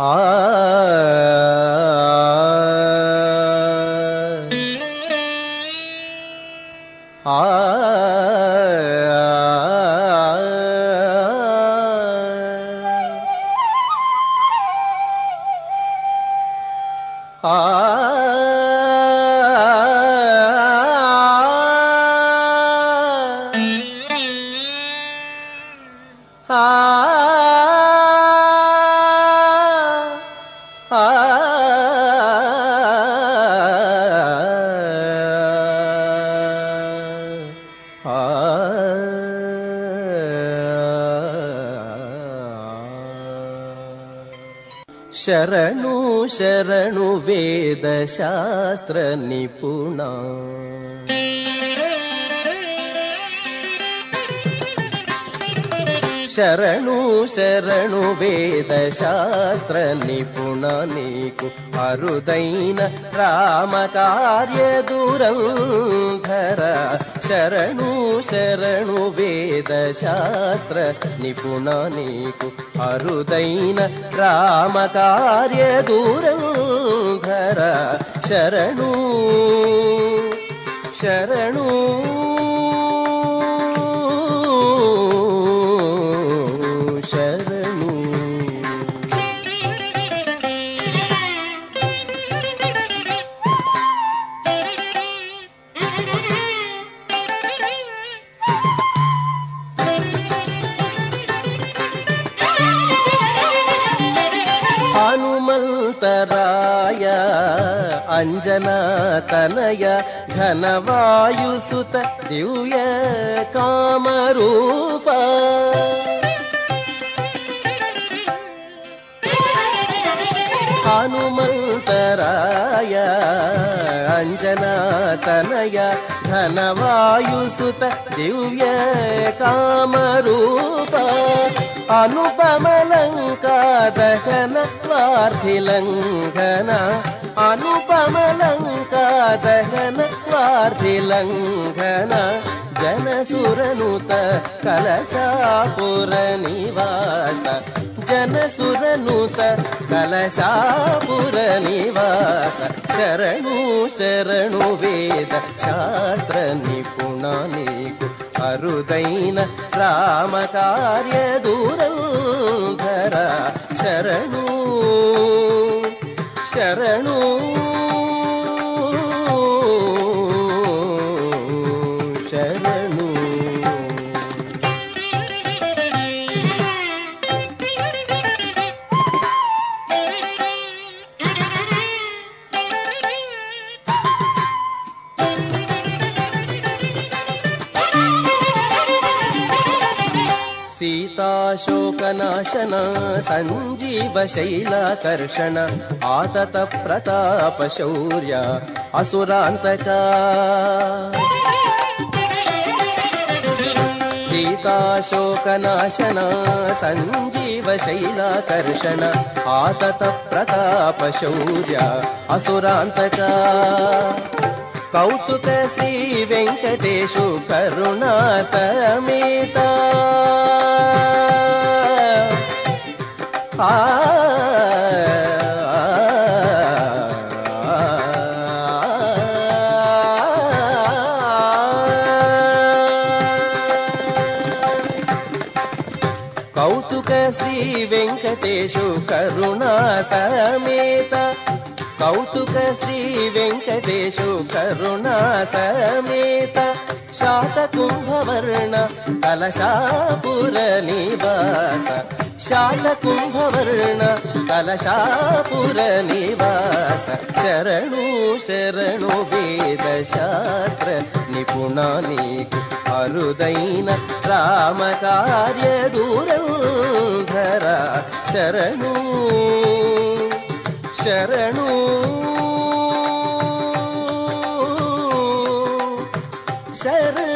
ஆ ஆ शरणु शरणु वेदशास्त्रनिपुणा शरणु शरणुवेदशास्त्रं निपुणानिको हरुदयेन रामकार्यदूरं धर शरणु शरणुवेदशास्त्रं निपुणानिको हरुदयेन रामकार्यदूरं धर शरणू शरणुः అంజనా తనయ ఘనవాయుసుత దివ్య కామరూప. హనుమంతరాయ అంజనా తనయ ఘనవాయుసుత దివ్య కామరూప. अनुपमलङ्कादहन प्वार्थिलङ्घन अनुपमलङ्कादहन प्वार्थिलङ्घन जनसुरनुत कलशापुरनिवास। जनसुरनुत कलशापुरनिवास। शरणु शरणु वेद शास्त्रनिपुणानि रुदैन रामकार्यदूरं धरा शरणु शरणु। सीताशोकनाशन सञ्जीव शैलाकर्षण आतत प्रताप शौर्य असुरान्तका। सीताशोकनाशन सञ्जीव शैलाकर्षण आतत प्रताप शौर्य असुरान्तका కౌతుక శ్రీ వెంకటేశు కరుణా సమేత ఆ కౌతుక శ్రీ వెంకటేశు కరుణా సమేత कौतुक श्री वेङ्कटेशु करुणा समेत शातकुम्भवर्ण कलशापुर निवास। शातकुम्भवर्ण कलशापुर निवास। शरणु शरणु वेदशास्त्र निपुणानीकु अरुदैन रामकार्य दूरन्धर शरणु ಶರಣು. ಶರಣ.